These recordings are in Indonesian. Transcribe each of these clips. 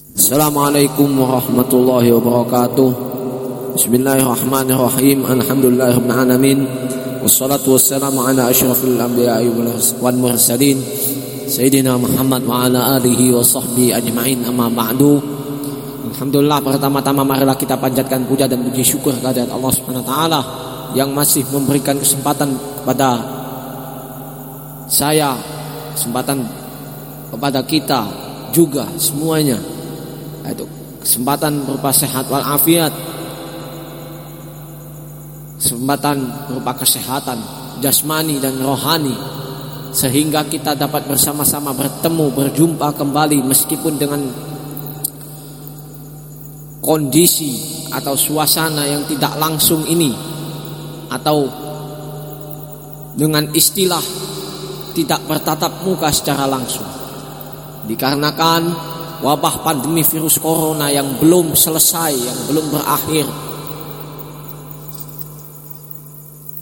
Assalamualaikum warahmatullahi wabarakatuh. Bismillahirrahmanirrahim. Alhamdulillahirabbil alamin. Wassalatu wassalamu ala asyrafil anbiya'i wal mursalin. Sayyidina Muhammad wa ala alihi wa sahbihi ajma'in. Amma ba'du. Alhamdulillah pertama-tama marilah kita panjatkan puja dan puji syukur kehadirat Allah Subhanahu wa taala yang masih memberikan kesempatan kepada saya kesempatan kepada kita juga semuanya itu kesempatan berupa sehat walafiat. Kesempatan berupa kesehatan jasmani dan rohani. Sehingga kita dapat bersama-sama bertemu berjumpa kembali meskipun dengan kondisi atau suasana yang tidak langsung ini. Atau dengan istilah tidak bertatap muka secara langsung. Dikarenakan wabah pandemi virus corona yang belum selesai, yang belum berakhir.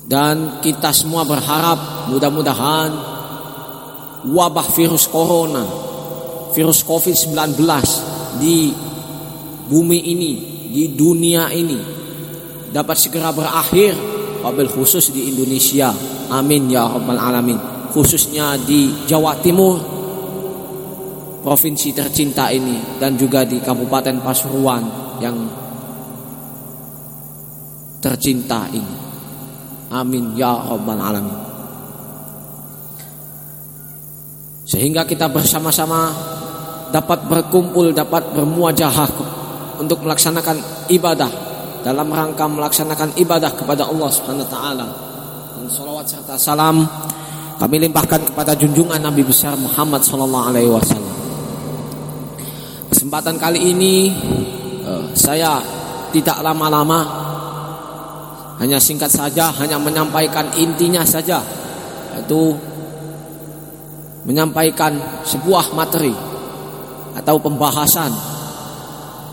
Dan kita semua berharap mudah-mudahan wabah virus corona, virus COVID-19 di bumi ini, di dunia ini dapat segera berakhir wabil khusus di Indonesia. Amin ya rabbal alamin. Khususnya di Jawa Timur provinsi tercinta ini dan juga di Kabupaten Pasuruan yang tercinta ini. Amin ya rabbal alamin. Sehingga kita bersama-sama dapat berkumpul, dapat bermuajahah untuk melaksanakan ibadah dalam rangka melaksanakan ibadah kepada Allah Subhanahu wa taala. Dan salawat serta salam kami limpahkan kepada junjungan Nabi besar Muhammad sallallahu alaihi wasallam. Kesempatan kali ini uh, saya tidak lama-lama hanya singkat saja hanya menyampaikan intinya saja yaitu menyampaikan sebuah materi atau pembahasan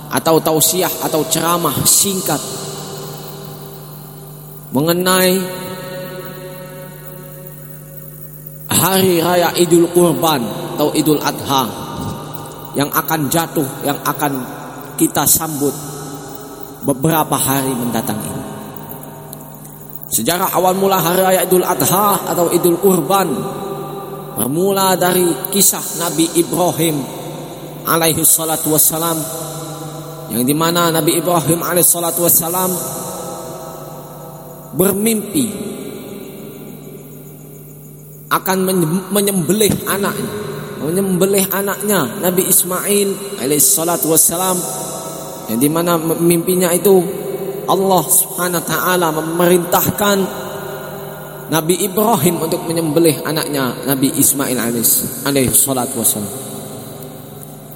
atau tausiah atau ceramah singkat mengenai hari raya Idul Kurban atau Idul Adha yang akan jatuh, yang akan kita sambut beberapa hari mendatang ini. Sejarah awal mula hari raya Idul Adha atau Idul Kurban bermula dari kisah Nabi Ibrahim alaihi salatu wassalam yang di mana Nabi Ibrahim alaihi salatu wassalam bermimpi akan menyembelih anaknya menyembelih anaknya Nabi Ismail alaihissalatu wassalam. Yang di mana mimpinya itu Allah subhanahu wa ta'ala memerintahkan Nabi Ibrahim untuk menyembelih anaknya Nabi Ismail alaihissalatu wassalam.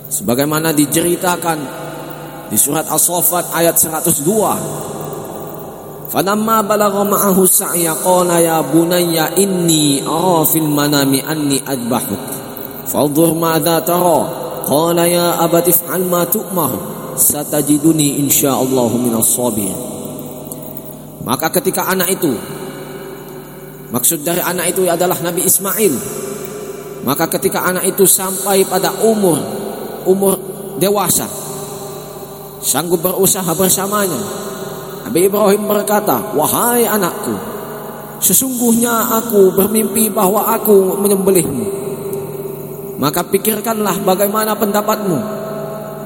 Sebagaimana diceritakan di surat As-Saffat ayat 102 Falamma balagha ma'ahu sa'ya qala ya bunayya inni ara fil manami anni adbahuk فانظر ماذا ترى قال يا أبت افعل ما تؤمر satajiduni insyaallah minas sabirin maka ketika anak itu maksud dari anak itu adalah Nabi Ismail maka ketika anak itu sampai pada umur umur dewasa sanggup berusaha bersamanya Nabi Ibrahim berkata wahai anakku sesungguhnya aku bermimpi bahwa aku menyembelihmu maka pikirkanlah bagaimana pendapatmu.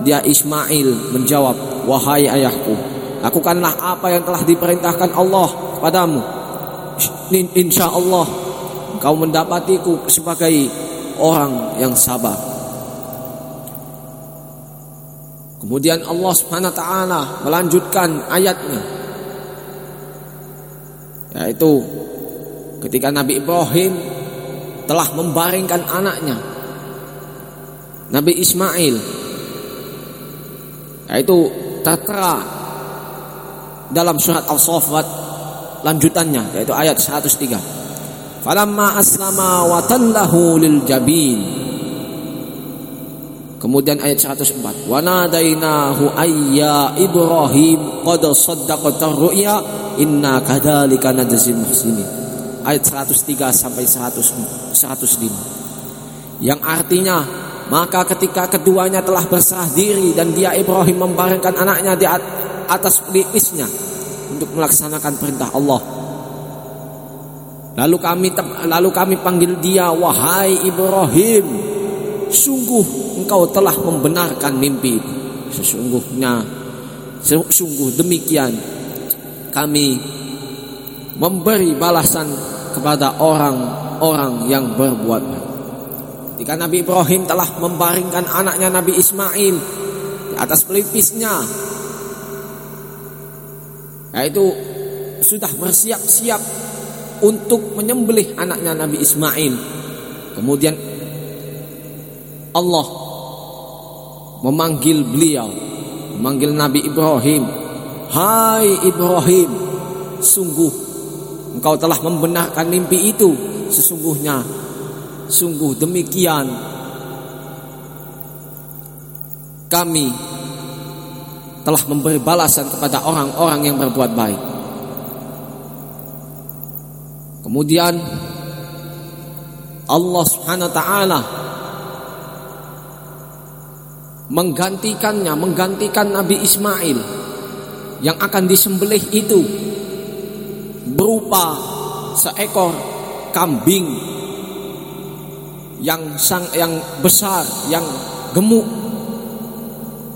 Dia Ismail menjawab, "Wahai ayahku, lakukanlah apa yang telah diperintahkan Allah padamu. Insya Allah kau mendapatiku sebagai orang yang sabar." Kemudian Allah taala melanjutkan ayatnya yaitu ketika Nabi Ibrahim telah membaringkan anaknya Nabi Ismail. Yaitu tertera dalam surat Al-Saffat lanjutannya yaitu ayat 103 falamma aslama wa lil jabin. Kemudian ayat 104 wa nadainahu ayya ibrahim qad saddaqata ru'ya inna kadzalika najzil muhsinin ayat 103 sampai 100 105 yang artinya Maka ketika keduanya telah berserah diri dan dia Ibrahim membaringkan anaknya di atas pelipisnya untuk melaksanakan perintah Allah. Lalu kami lalu kami panggil dia wahai Ibrahim sungguh engkau telah membenarkan mimpi sesungguhnya sungguh demikian kami memberi balasan kepada orang-orang yang berbuat baik. Ketika Nabi Ibrahim telah membaringkan anaknya Nabi Ismail di atas pelipisnya, yaitu sudah bersiap-siap untuk menyembelih anaknya Nabi Ismail. Kemudian Allah memanggil beliau, memanggil Nabi Ibrahim, "Hai Ibrahim, sungguh engkau telah membenarkan mimpi itu sesungguhnya sungguh demikian kami telah memberi balasan kepada orang-orang yang berbuat baik. Kemudian Allah Subhanahu wa taala menggantikannya menggantikan Nabi Ismail yang akan disembelih itu berupa seekor kambing yang sang yang besar, yang gemuk.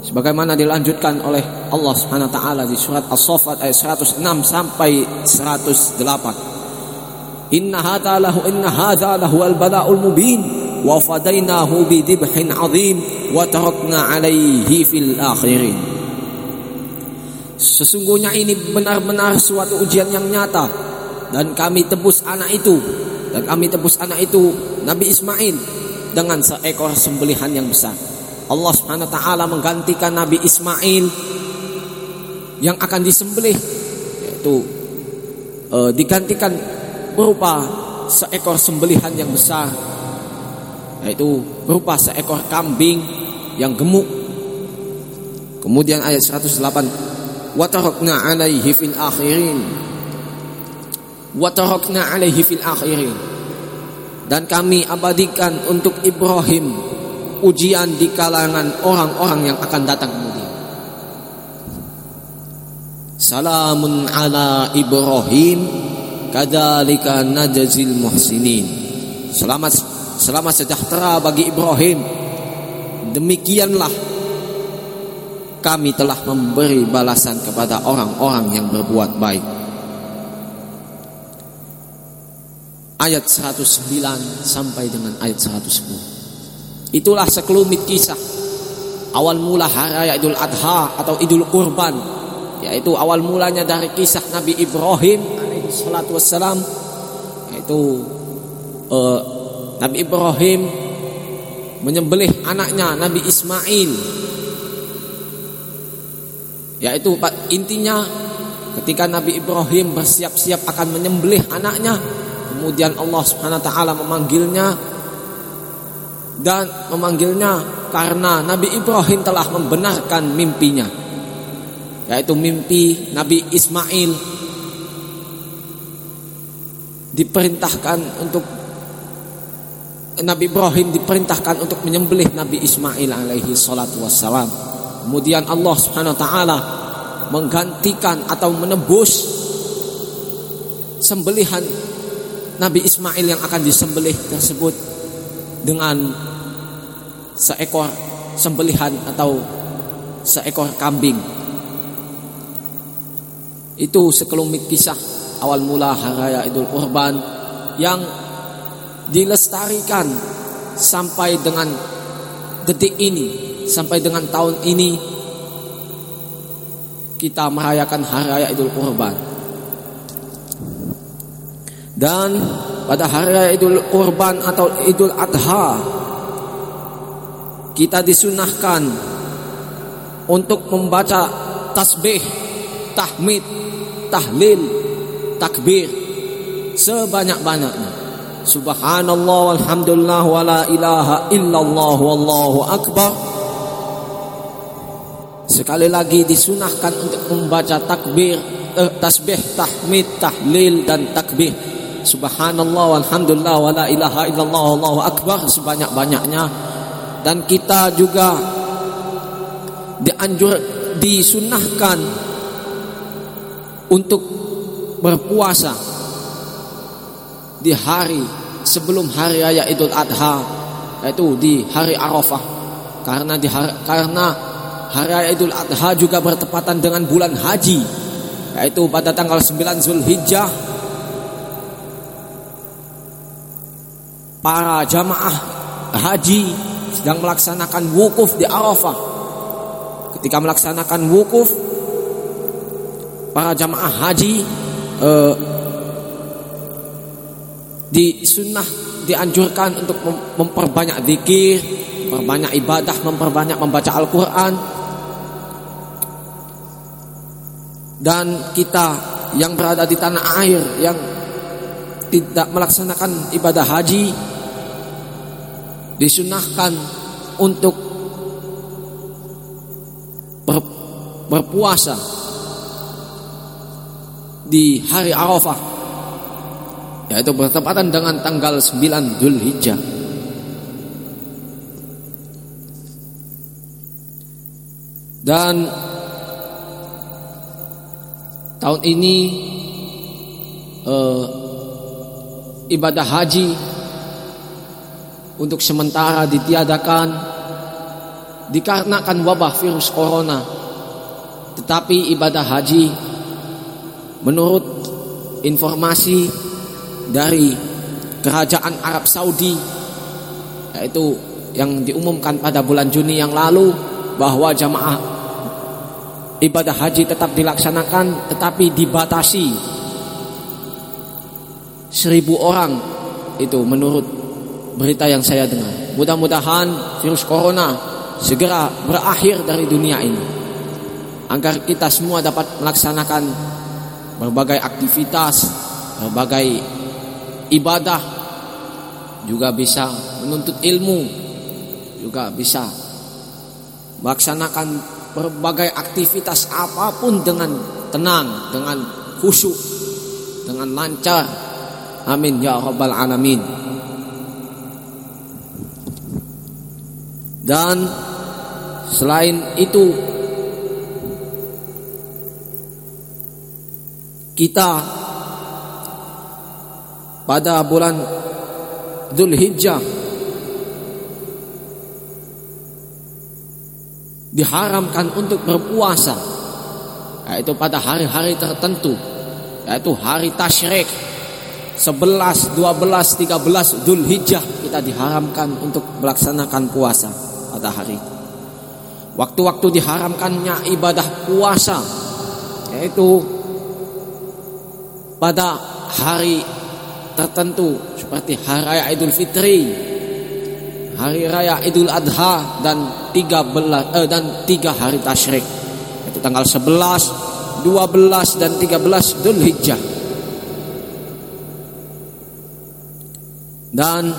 Sebagaimana dilanjutkan oleh Allah Subhanahu taala di surat As-Saffat ayat 106 sampai 108. Inna hadza lahu inna hadza lahu al-bala'ul mubin wa fadainahu bi dibhin 'azim wa tarakna 'alaihi fil akhirin. Sesungguhnya ini benar-benar suatu ujian yang nyata dan kami tebus anak itu dan kami tebus anak itu Nabi Ismail dengan seekor sembelihan yang besar. Allah Subhanahu taala menggantikan Nabi Ismail yang akan disembelih yaitu e, digantikan berupa seekor sembelihan yang besar yaitu berupa seekor kambing yang gemuk. Kemudian ayat 108 Watarokna alaihi fil akhirin wa tarakna alaihi fil akhirin. Dan kami abadikan untuk Ibrahim ujian di kalangan orang-orang yang akan datang kemudian salamun ala Ibrahim kadzalika najzil muhsinin. Selamat selamat sejahtera bagi Ibrahim. Demikianlah kami telah memberi balasan kepada orang-orang yang berbuat baik. Ayat 109 sampai dengan ayat 110. Itulah sekelumit kisah. Awal mula hari raya Idul Adha atau Idul Kurban. Yaitu awal mulanya dari kisah Nabi Ibrahim alaihi salatu wassalam. Yaitu uh, Nabi Ibrahim menyembelih anaknya Nabi Ismail. Yaitu intinya ketika Nabi Ibrahim bersiap-siap akan menyembelih anaknya, kemudian Allah Subhanahu wa taala memanggilnya dan memanggilnya karena Nabi Ibrahim telah membenarkan mimpinya yaitu mimpi Nabi Ismail. Diperintahkan untuk Nabi Ibrahim diperintahkan untuk menyembelih Nabi Ismail alaihi salatu wassalam. Kemudian Allah Subhanahu wa taala menggantikan atau menebus sembelihan Nabi Ismail yang akan disembelih tersebut dengan seekor sembelihan atau seekor kambing. Itu sekelumit kisah awal mula hari raya Idul Kurban yang dilestarikan sampai dengan detik ini sampai dengan tahun ini kita merayakan hari raya Idul Kurban. Dan pada hari Idul Kurban atau Idul Adha kita disunahkan untuk membaca tasbih, tahmid, tahlil, takbir sebanyak-banyaknya. Subhanallah walhamdulillah wala ilaha illallah wallahu akbar Sekali lagi disunahkan untuk membaca takbir, eh, tasbih, tahmid, tahlil dan takbir. Subhanallah walhamdulillah wala ilaha illallah Allahu akbar sebanyak-banyaknya. Dan kita juga dianjur disunahkan untuk berpuasa di hari sebelum hari raya Idul Adha yaitu di hari Arafah. Karena di hari, karena hari raya Idul Adha juga bertepatan dengan bulan haji yaitu pada tanggal 9 Zulhijjah para jamaah haji sedang melaksanakan wukuf di Arafah ketika melaksanakan wukuf para jamaah haji eh, di sunnah dianjurkan untuk memperbanyak zikir, memperbanyak ibadah, memperbanyak membaca Al-Quran. Dan kita yang berada di tanah air yang tidak melaksanakan ibadah haji disunahkan untuk ber, berpuasa di hari Arafah yaitu bertepatan dengan tanggal 9 Zulhijjah. Dan tahun ini eh, ibadah haji untuk sementara ditiadakan dikarenakan wabah virus corona. Tetapi ibadah haji menurut informasi dari kerajaan Arab Saudi yaitu yang diumumkan pada bulan Juni yang lalu bahwa jamaah ibadah haji tetap dilaksanakan tetapi dibatasi seribu orang itu menurut berita yang saya dengar. Mudah-mudahan virus corona segera berakhir dari dunia ini. Agar kita semua dapat melaksanakan berbagai aktivitas berbagai ibadah juga bisa menuntut ilmu juga bisa melaksanakan berbagai aktivitas apa pun dengan tenang dengan khusyuk dengan lancar. Amin ya rabbal alamin dan selain itu kita pada bulan Zulhijjah diharamkan untuk berpuasa yaitu pada hari-hari tertentu yaitu hari tasyrik 11, 12, 13 Zulhijjah kita diharamkan untuk melaksanakan puasa pada hari. Waktu-waktu diharamkannya ibadah puasa yaitu pada hari tertentu seperti hari raya Idul Fitri, hari raya Idul Adha dan tiga belas eh, dan tiga hari tasyrik itu tanggal 11, 12 dan 13 Dzulhijjah. Dan